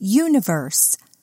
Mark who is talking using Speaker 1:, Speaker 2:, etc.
Speaker 1: universe.